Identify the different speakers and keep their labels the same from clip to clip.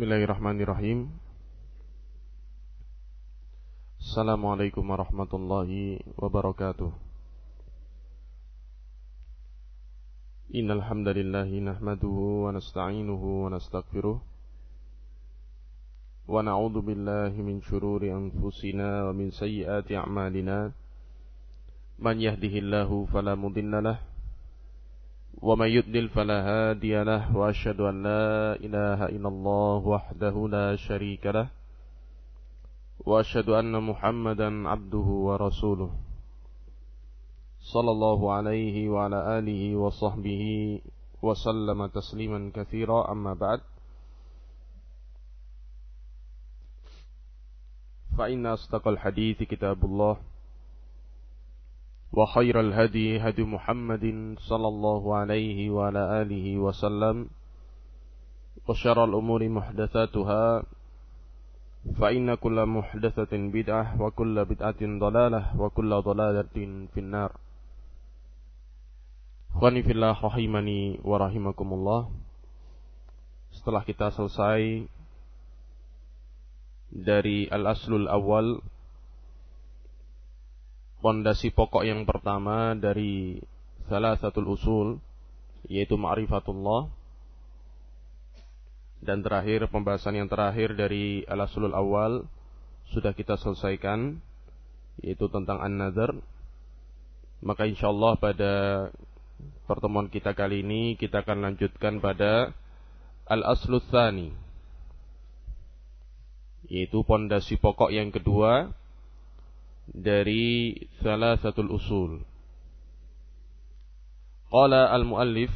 Speaker 1: Bismillahirrahmanirrahim. Assalamualaikum warahmatullahi wabarakatuh. Innal hamdalillah nahmaduhu wa nasta'inuhu wa nastaghfiruh. Wa na'udzu billahi min shururi anfusina wa min sayyiati a'malina. Man yahdihillahu fala mudilla ومن يضلل فلا هادي له وأشهد أن لا إله إلا الله وحده لا شريك له وأشهد أن محمدا عبده ورسوله صلى الله عليه وعلى آله وصحبه وسلم تسليما كثيرا. أما بعد فإن أصدق الحديث كتاب الله. وخير الهدي هدي محمد صلى الله عليه وعلى آله وسلم وشر الأمور محدثاتها فإن كل محدثة بدعة وكل بدعة ضلالة وكل ضلالة في النار. Khani fillah rahimani wa rahimakumullah. Setelah kita selesai dari al-aslul awal pondasi pokok yang pertama dari salah satu usul yaitu ma'rifatullah. Dan terakhir pembahasan yang terakhir dari al-aslul awal sudah kita selesaikan yaitu tentang an-nazar. Maka insyaallah pada pertemuan kita kali ini kita akan lanjutkan pada al-aslul tsani yaitu pondasi pokok yang kedua dari salah satu usul. Qala al-muallif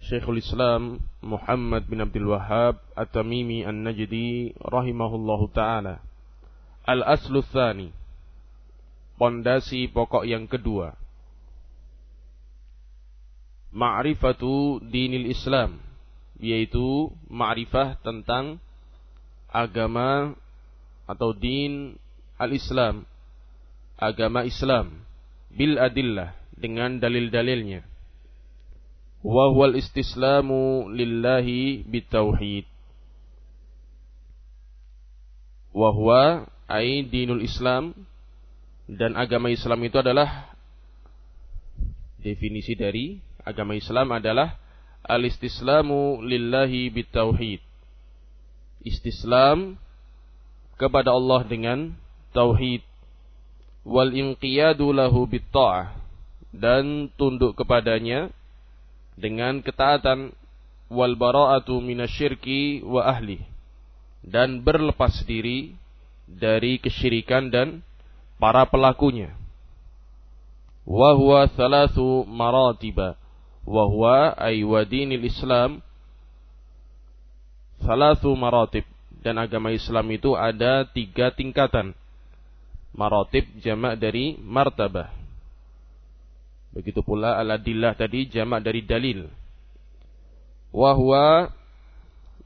Speaker 1: Syekhul Islam Muhammad bin Abdul Wahhab At-Tamimi An-Najdi rahimahullahu taala. Al-aslu tsani. Pondasi pokok yang kedua. Ma'rifatu dinil Islam, yaitu ma'rifah tentang agama atau din al-Islam, agama Islam, bil adillah, dengan dalil-dalilnya. Wa huwal istislamu lillahi bitauhid. Wa huwa ay dinul Islam dan agama Islam itu adalah definisi dari agama Islam adalah al-istislamu lillahi bitauhid. Istislam kepada Allah dengan tauhid wal inqiyadu lahu bitta'ah dan tunduk kepadanya dengan ketaatan wal bara'atu minasyirki wa ahli dan berlepas diri dari kesyirikan dan para pelakunya. Wa huwa thalathu maratiba wa huwa ay wadinil islam thalathu maratib dan agama Islam itu ada tiga tingkatan Marotib jamak dari martabah. Begitu pula aladillah tadi jamak dari dalil. Wahwa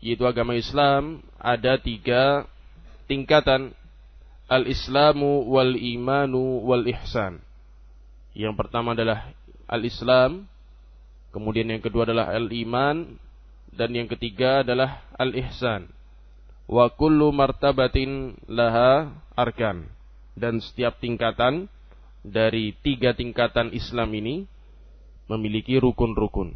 Speaker 1: yaitu agama Islam ada tiga tingkatan al-islamu wal imanu wal ihsan. Yang pertama adalah al-islam, kemudian yang kedua adalah al-iman dan yang ketiga adalah al-ihsan. Wa kullu martabatin laha arkan dan setiap tingkatan dari tiga tingkatan Islam ini memiliki rukun-rukun.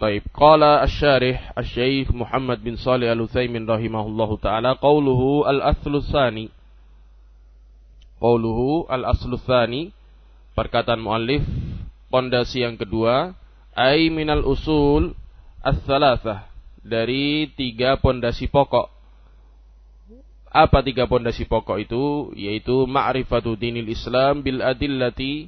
Speaker 1: Baik, qala asy-syarih asy-syekh Muhammad bin Shalih Al-Utsaimin rahimahullahu taala qauluhu al-aslu tsani. Qauluhu al-aslu tsani perkataan muallif pondasi yang kedua ai minal usul as-salasah dari tiga pondasi pokok apa tiga pondasi pokok itu? Yaitu ma'rifatu dinil Islam bil adillati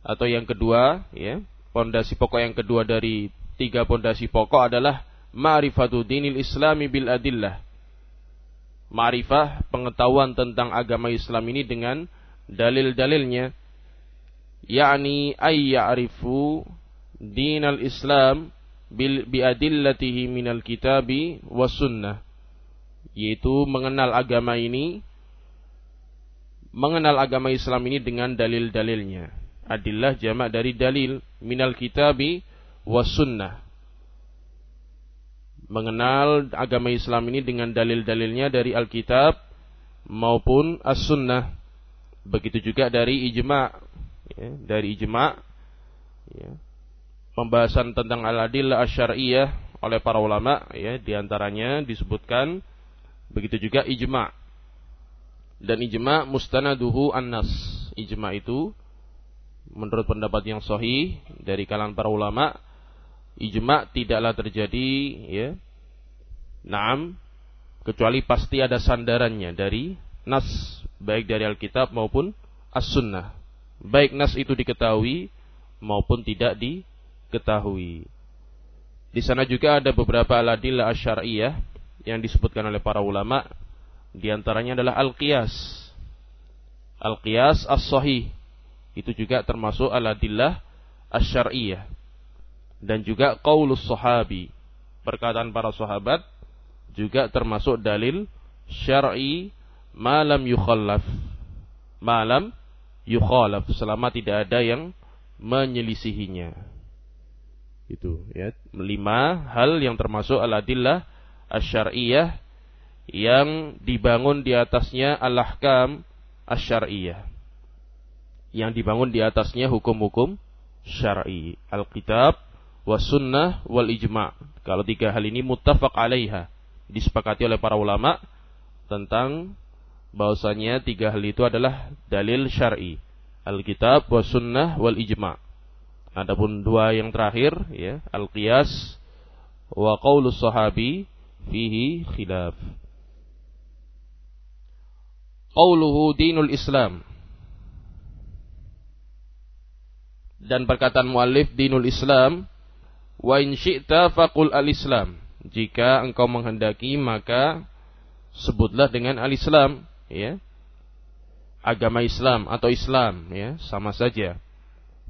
Speaker 1: atau yang kedua, ya. Pondasi pokok yang kedua dari tiga pondasi pokok adalah ma'rifatu dinil Islami bil adillah. Ma'rifah pengetahuan tentang agama Islam ini dengan dalil-dalilnya yakni ay ya'rifu dinal Islam bil bi adillatihi minal kitabi was sunnah yaitu mengenal agama ini mengenal agama Islam ini dengan dalil-dalilnya. Adillah jamak dari dalil minal kitabi was sunnah mengenal agama Islam ini dengan dalil-dalilnya dari Alkitab maupun As-Sunnah. Begitu juga dari ijma, ya, dari ijma, ya. pembahasan tentang al-adillah asyariyah oleh para ulama, ya, di antaranya disebutkan begitu juga ijma. Dan ijma mustanaduhu an-nas. Ijma itu menurut pendapat yang sahih dari kalangan para ulama ijma tidaklah terjadi ya. Naam kecuali pasti ada sandarannya dari nas baik dari Alkitab maupun As-Sunnah. Baik nas itu diketahui maupun tidak diketahui. Di sana juga ada beberapa aladillah asyariyah yang disebutkan oleh para ulama di antaranya adalah al-qiyas. Al-qiyas as-sahih. Itu juga termasuk aladillah asyariyah dan juga qaulus sahabi. Perkataan para sahabat juga termasuk dalil syar'i malam yukhallaf malam yukhalaf. Selama tidak ada yang menyelisihinya. Itu ya. Lima hal yang termasuk al-adillah asyariyah yang dibangun di atasnya al-ahkam asyariyah yang dibangun di atasnya hukum-hukum syar'i al-kitab was sunnah wal ijma. Kalau tiga hal ini muttafaq alaiha, disepakati oleh para ulama tentang bahwasanya tiga hal itu adalah dalil syar'i. Alkitab was sunnah wal ijma. Adapun dua yang terakhir ya, al-qiyas wa qaulus sahabi fihi khilaf. Qauluhu dinul Islam. Dan perkataan muallif dinul Islam Wa in syi'ta faqul al-Islam. Jika engkau menghendaki maka sebutlah dengan al-Islam, ya. Agama Islam atau Islam, ya, sama saja.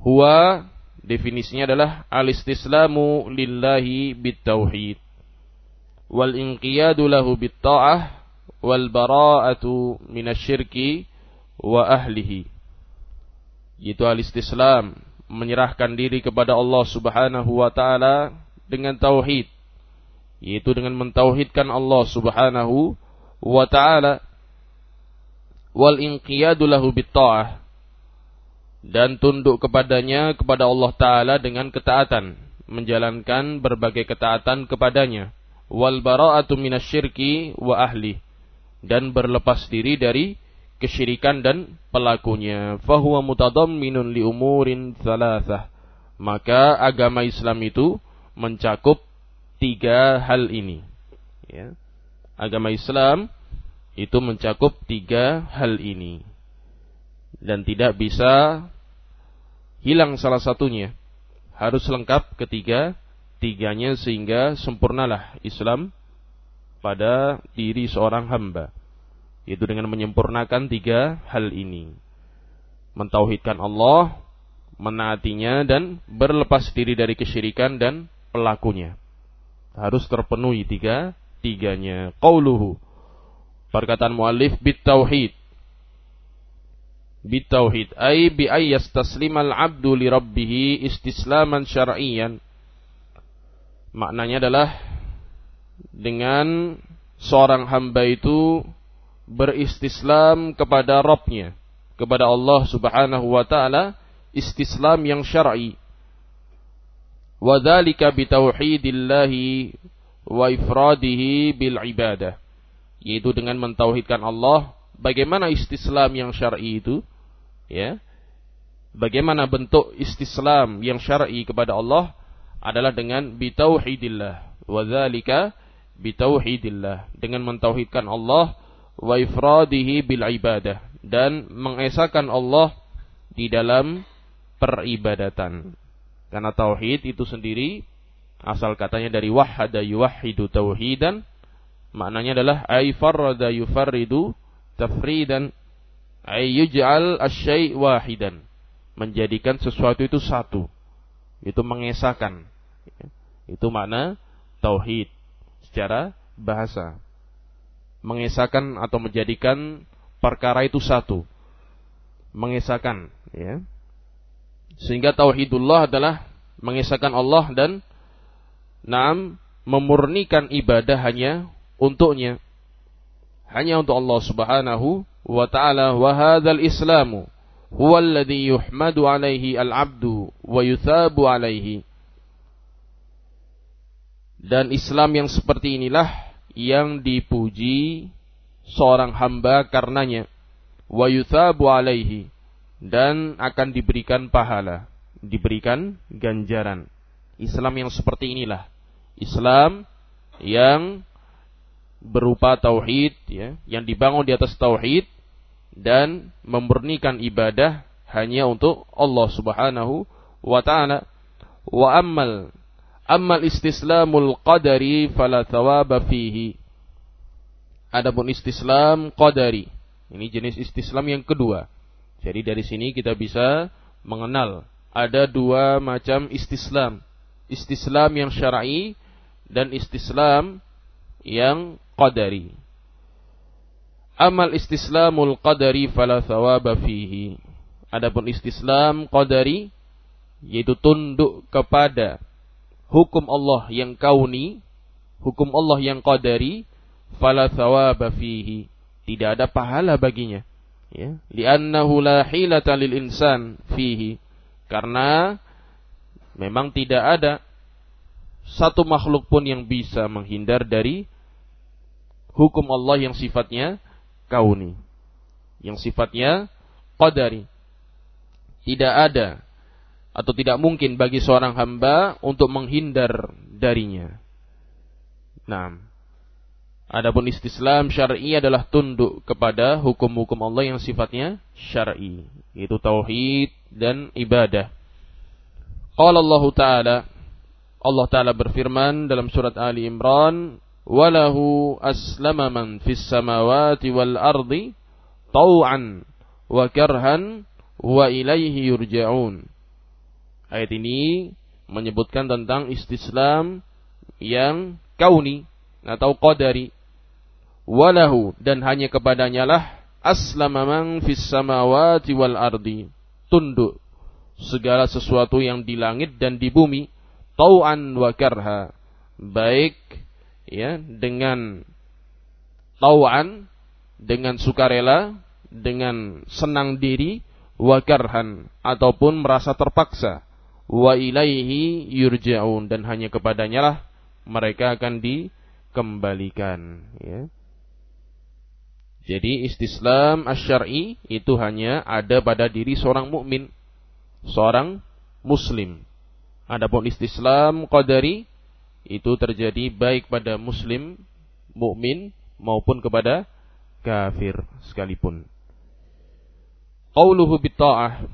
Speaker 1: Huwa definisinya adalah al-istislamu lillahi bitauhid wal inqiyadu lahu bitta'ah wal bara'atu minasyirki wa ahlihi. Itu al-istislam menyerahkan diri kepada Allah Subhanahu wa taala dengan tauhid. Yaitu dengan mentauhidkan Allah Subhanahu wa taala. Wal inqiyadu lahu bitta'ah. Dan tunduk kepadanya kepada Allah taala dengan ketaatan. Menjalankan berbagai ketaatan kepadanya wal bara'atu minasyirki wa ahli dan berlepas diri dari kesyirikan dan pelakunya. Fahuwa mutadamminun li umurin thalathah. Maka agama Islam itu mencakup tiga hal ini. Ya. Agama Islam itu mencakup tiga hal ini. Dan tidak bisa hilang salah satunya. Harus lengkap ketiga tiganya sehingga sempurnalah Islam pada diri seorang hamba yaitu dengan menyempurnakan tiga hal ini. Mentauhidkan Allah, menaatinya dan berlepas diri dari kesyirikan dan pelakunya. Harus terpenuhi tiga tiganya. Qauluhu. Perkataan muallif bitauhid. Bitauhid ay bi ay yastaslimal abdu li rabbih istislaman syar'iyan. Maknanya adalah dengan seorang hamba itu beristislam kepada Rabbnya, kepada Allah Subhanahu wa taala, istislam yang syar'i. Wa dzalika bi tauhidillahi wa ifradihi bil ibadah. Yaitu dengan mentauhidkan Allah, bagaimana istislam yang syar'i itu? Ya. Bagaimana bentuk istislam yang syar'i kepada Allah adalah dengan bitauhidillah. Wa dzalika bitauhidillah, dengan mentauhidkan Allah wa ifradihi bil ibadah dan mengesahkan Allah di dalam peribadatan. Karena tauhid itu sendiri asal katanya dari wahada yuwahhidu tauhidan maknanya adalah ay farrada yufarridu tafridan ay yuj'al asy wahidan menjadikan sesuatu itu satu itu mengesahkan itu makna tauhid. Secara bahasa. Mengesahkan atau menjadikan perkara itu satu. Mengesahkan, ya. Sehingga tauhidullah adalah mengesahkan Allah dan naam memurnikan ibadah hanya untuknya. Hanya untuk Allah Subhanahu wa taala. Wa hadzal islamu huwa alladhi yuhmadu alaihi al-'abdu wa yuthabu alaihi dan Islam yang seperti inilah yang dipuji seorang hamba karenanya. Wa yuthabu alaihi. Dan akan diberikan pahala. Diberikan ganjaran. Islam yang seperti inilah. Islam yang berupa tauhid ya, yang dibangun di atas tauhid dan memurnikan ibadah hanya untuk Allah Subhanahu wa taala. Wa ammal ammal istislamul qadari fala thawaba fihi. Adapun istislam qadari. Ini jenis istislam yang kedua. Jadi dari sini kita bisa mengenal ada dua macam istislam. Istislam yang syar'i dan istislam yang qadari. Amal istislamul qadari fala thawaba fihi. Adapun istislam qadari yaitu tunduk kepada hukum Allah yang kauni, hukum Allah yang qadari, fala thawaba fihi. Tidak ada pahala baginya. Ya, li'annahu la hilata lil insan fihi. Karena memang tidak ada satu makhluk pun yang bisa menghindar dari hukum Allah yang sifatnya kauni. Yang sifatnya qadari. Tidak ada atau tidak mungkin bagi seorang hamba untuk menghindar darinya. Nah, adapun istislam syar'i adalah tunduk kepada hukum-hukum Allah yang sifatnya syar'i, yaitu tauhid dan ibadah. Qala Allah Ta'ala Allah Ta'ala berfirman dalam surat Ali Imran, "Walahu aslama man fis samawati wal ardi tau'an wa karhan wa ilaihi yurja'un." Ayat ini menyebutkan tentang istislam yang kauni atau qadari. Walahu dan hanya kepadanya lah aslama man fis samawati wal ardi. Tunduk segala sesuatu yang di langit dan di bumi tau'an wa karha. Baik ya dengan tawan dengan sukarela dengan senang diri wakarhan ataupun merasa terpaksa wa ilaihi yurja'un. Dan hanya kepadanya lah mereka akan dikembalikan ya. Jadi istislam asyari itu hanya ada pada diri seorang mukmin seorang muslim. Adapun istislam qadari itu terjadi baik pada muslim, mukmin maupun kepada kafir sekalipun. Qauluhu bitta'ah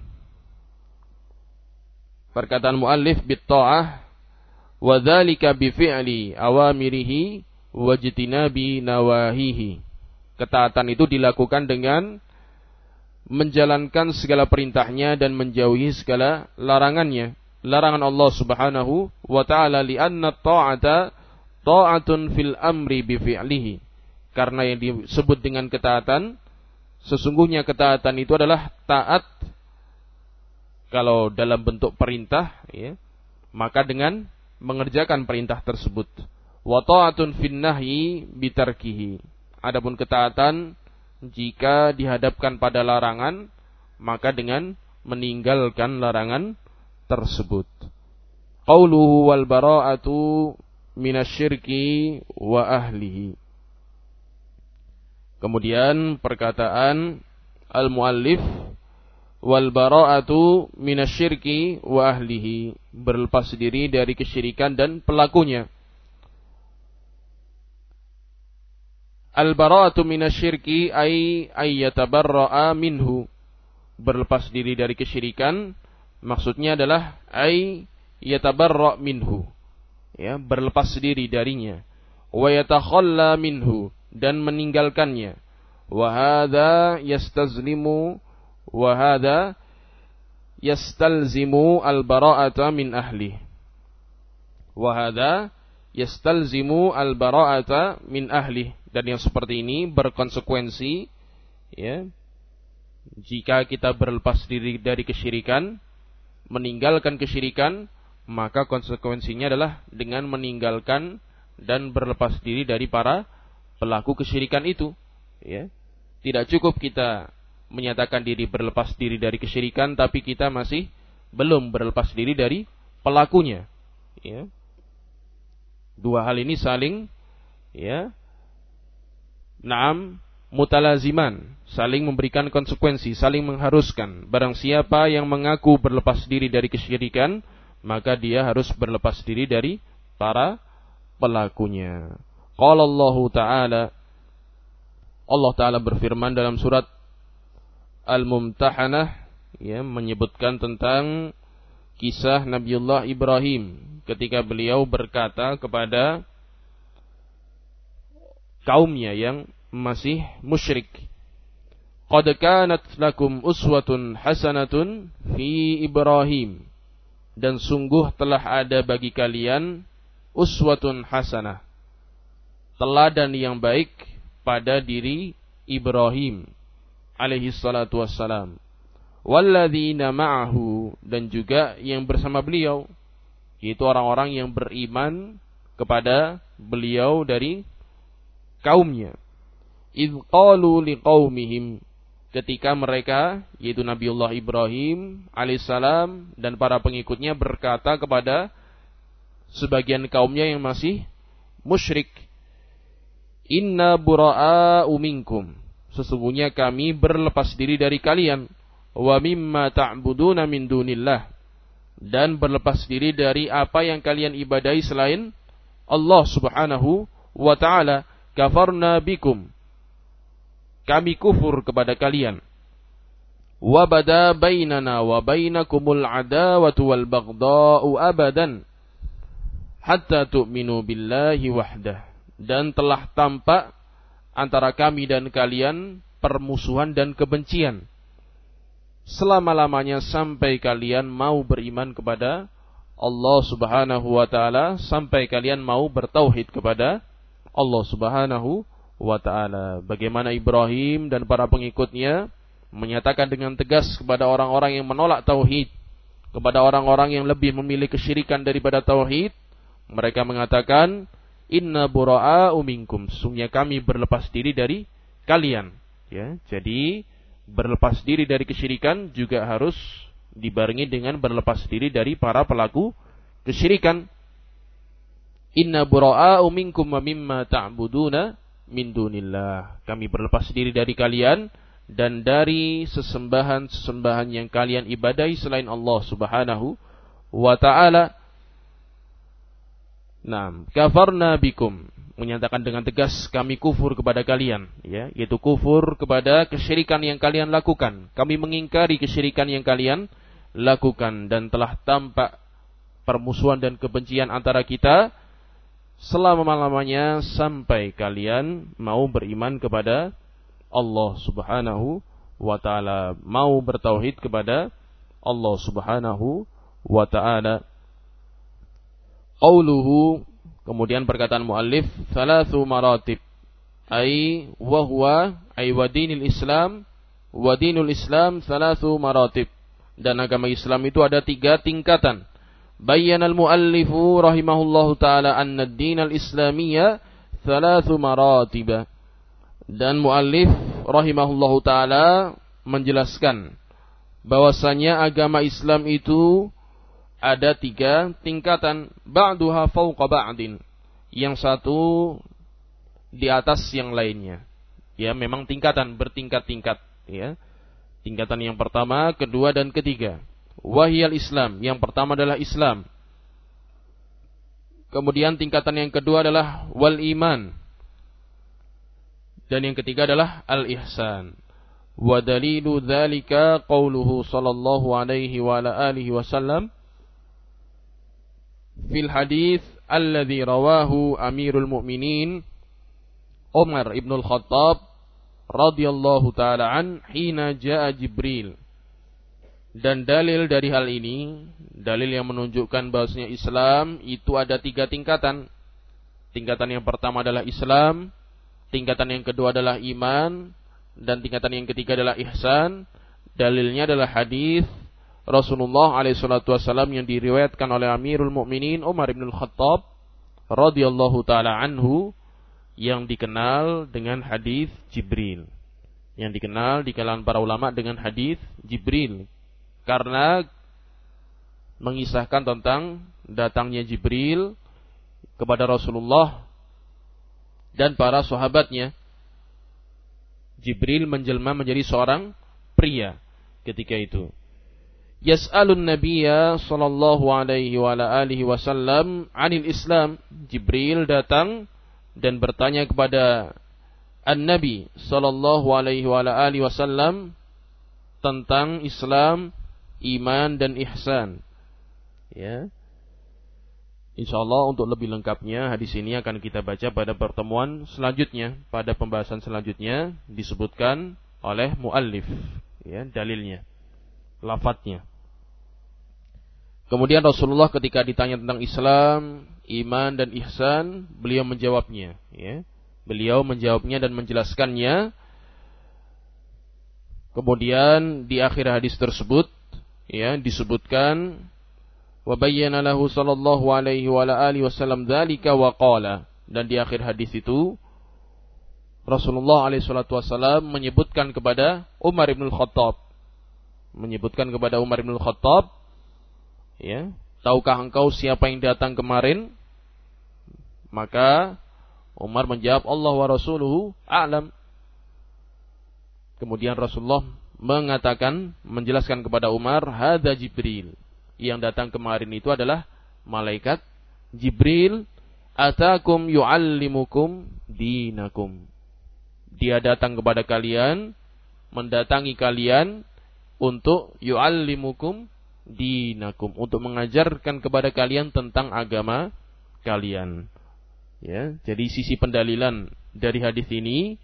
Speaker 1: Perkataan muallif bitta'ah wa dzalika bi fi'li awamirihi wa jitinabi nawahihi. Ketaatan itu dilakukan dengan menjalankan segala perintahnya dan menjauhi segala larangannya larangan Allah Subhanahu wa taala li'anna ta'ata ta'atun fil amri bi fi'lihi. Karena yang disebut dengan ketaatan sesungguhnya ketaatan itu adalah taat kalau dalam bentuk perintah ya, maka dengan mengerjakan perintah tersebut. Wa ta'atun fin nahyi bitarkihi. Adapun ketaatan jika dihadapkan pada larangan maka dengan meninggalkan larangan tersebut. Qauluhu wal bara'atu minasyirki wa ahlihi. Kemudian perkataan al-muallif wal bara'atu minasyirki wa ahlihi, berlepas diri dari kesyirikan dan pelakunya. Al-bara'atu minasyirki ay ayyatabarra'a minhu. Berlepas diri dari kesyirikan Maksudnya adalah ai yatabarra minhu. Ya, berlepas diri darinya. Wa yatakhalla minhu dan meninggalkannya. Wa hadza yastazlimu wa hadza yastalzimu al-bara'ata min ahli. Wa hadza yastalzimu al-bara'ata min ahli. Dan yang seperti ini berkonsekuensi ya jika kita berlepas diri dari kesyirikan meninggalkan kesyirikan, maka konsekuensinya adalah dengan meninggalkan dan berlepas diri dari para pelaku kesyirikan itu. Ya. Tidak cukup kita menyatakan diri berlepas diri dari kesyirikan, tapi kita masih belum berlepas diri dari pelakunya. Ya. Dua hal ini saling ya Naam mutalaziman, saling memberikan konsekuensi, saling mengharuskan. Barang siapa yang mengaku berlepas diri dari kesyirikan, maka dia harus berlepas diri dari para pelakunya. Qala Allah Ta'ala Allah Ta'ala berfirman dalam surat Al-Mumtahanah ya menyebutkan tentang kisah Nabiullah Ibrahim ketika beliau berkata kepada kaumnya yang masih musyrik. Qad kanat lakum uswatun hasanatun fi Ibrahim. Dan sungguh telah ada bagi kalian uswatun hasanah. Teladan yang baik pada diri Ibrahim alaihi salatu wassalam. Walladzina ma'ahu dan juga yang bersama beliau yaitu orang-orang yang beriman kepada beliau dari kaumnya. Idh qalu liqaumihim ketika mereka yaitu Nabiullah Ibrahim alaihissalam dan para pengikutnya berkata kepada sebagian kaumnya yang masih musyrik Inna bura'a minkum sesungguhnya kami berlepas diri dari kalian wa mimma ta'buduna min dunillah dan berlepas diri dari apa yang kalian ibadahi selain Allah Subhanahu wa taala kafarna bikum. Kami kufur kepada kalian. Wabada bainana wa bainakumul adawatu wal baghda'u abadan hatta tu'minu billahi wahdah. Dan telah tampak antara kami dan kalian permusuhan dan kebencian selama-lamanya sampai kalian mau beriman kepada Allah Subhanahu wa taala sampai kalian mau bertauhid kepada Allah Subhanahu wa taala. Bagaimana Ibrahim dan para pengikutnya menyatakan dengan tegas kepada orang-orang yang menolak tauhid, kepada orang-orang yang lebih memilih kesyirikan daripada tauhid, mereka mengatakan, "Inna bura'a minkum." Sungguhnya kami berlepas diri dari kalian. Ya, jadi berlepas diri dari kesyirikan juga harus dibarengi dengan berlepas diri dari para pelaku kesyirikan. Inna bura'a'u minkum wa mimma ta'buduna min dunillah. Kami berlepas diri dari kalian dan dari sesembahan-sesembahan yang kalian ibadahi selain Allah Subhanahu wa taala. Nah, kafarna bikum. Menyatakan dengan tegas kami kufur kepada kalian. Ya yaitu kufur kepada kesyirikan yang kalian lakukan. Kami mengingkari kesyirikan yang kalian lakukan. Dan telah tampak permusuhan dan kebencian antara kita selama-lamanya sampai kalian mau beriman kepada Allah Subhanahu wa taala, mau bertauhid kepada Allah Subhanahu wa taala. Qauluhu kemudian perkataan muallif salatu maratib. Ai wa huwa ai wadinil Islam wadinul Islam salatu maratib. Dan agama Islam itu ada tiga tingkatan. Bayyana al-muallifu rahimahullahu taala anna ad-din al-islamiyya thalathu maratiba. Dan muallif rahimahullahu taala menjelaskan bahwasanya agama Islam itu ada tiga tingkatan ba'duha fawqa ba'din. Yang satu di atas yang lainnya. Ya, memang tingkatan bertingkat-tingkat, ya. Tingkatan yang pertama, kedua dan ketiga wahyal Islam. Yang pertama adalah Islam. Kemudian tingkatan yang kedua adalah wal iman. Dan yang ketiga adalah al ihsan. Wa dalilu qauluhu sallallahu alaihi wa ala wasallam fil hadis alladhi rawahu Amirul Mukminin Umar ibn al-Khattab radhiyallahu taala an hina jaa Jibril dan dalil dari hal ini, dalil yang menunjukkan bahwasanya Islam itu ada tiga tingkatan. Tingkatan yang pertama adalah Islam, tingkatan yang kedua adalah iman, dan tingkatan yang ketiga adalah ihsan. Dalilnya adalah hadis Rasulullah alaihissalatu wassalam yang diriwayatkan oleh Amirul Mukminin Umar bin Khattab radhiyallahu taala anhu yang dikenal dengan hadis Jibril. Yang dikenal di kalangan para ulama dengan hadis Jibril. Karena mengisahkan tentang datangnya Jibril kepada Rasulullah dan para sahabatnya. Jibril menjelma menjadi seorang pria ketika itu. Yas'alun Nabiya sallallahu alaihi wa alihi wasallam anil Islam. Jibril datang dan bertanya kepada An-Nabi sallallahu alaihi wa alihi wasallam tentang Islam, iman dan ihsan. Ya. Insyaallah untuk lebih lengkapnya hadis ini akan kita baca pada pertemuan selanjutnya, pada pembahasan selanjutnya disebutkan oleh muallif ya dalilnya, lafadznya. Kemudian Rasulullah ketika ditanya tentang Islam, iman dan ihsan, beliau menjawabnya, ya. Beliau menjawabnya dan menjelaskannya. Kemudian di akhir hadis tersebut ya disebutkan wa bayyana lahu sallallahu alaihi wa alihi wasallam dzalika wa qala dan di akhir hadis itu Rasulullah alaihi salatu wasallam menyebutkan kepada Umar bin Khattab menyebutkan kepada Umar bin Khattab Ya, tahukah engkau siapa yang datang kemarin? Maka Umar menjawab Allah wa rasuluhu a'lam. Kemudian Rasulullah mengatakan menjelaskan kepada Umar hadza Jibril. Yang datang kemarin itu adalah malaikat Jibril atakum yuallimukum dinakum. Dia datang kepada kalian, mendatangi kalian untuk yuallimukum dinakum untuk mengajarkan kepada kalian tentang agama kalian. Ya, jadi sisi pendalilan dari hadis ini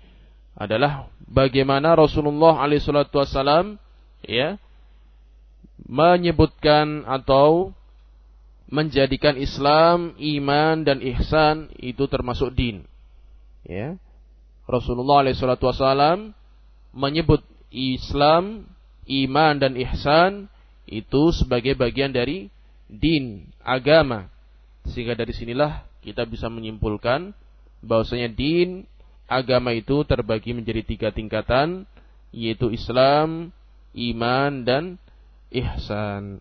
Speaker 1: adalah bagaimana Rasulullah alaihissalatu wassalam ya menyebutkan atau menjadikan Islam, iman dan ihsan itu termasuk din. Ya. Rasulullah alaihissalatu wassalam menyebut Islam, iman dan ihsan itu sebagai bagian dari din, agama. Sehingga dari sinilah kita bisa menyimpulkan bahwasanya din, agama itu terbagi menjadi tiga tingkatan, yaitu Islam, iman, dan ihsan.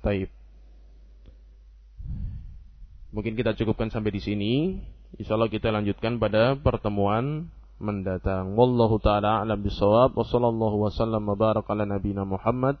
Speaker 1: Taib. Mungkin kita cukupkan sampai di sini. Insya Allah kita lanjutkan pada pertemuan mendatang. Wallahu taala a'lam bisawab. Wa sallallahu wasallam wa baraka ala nabiyina Muhammad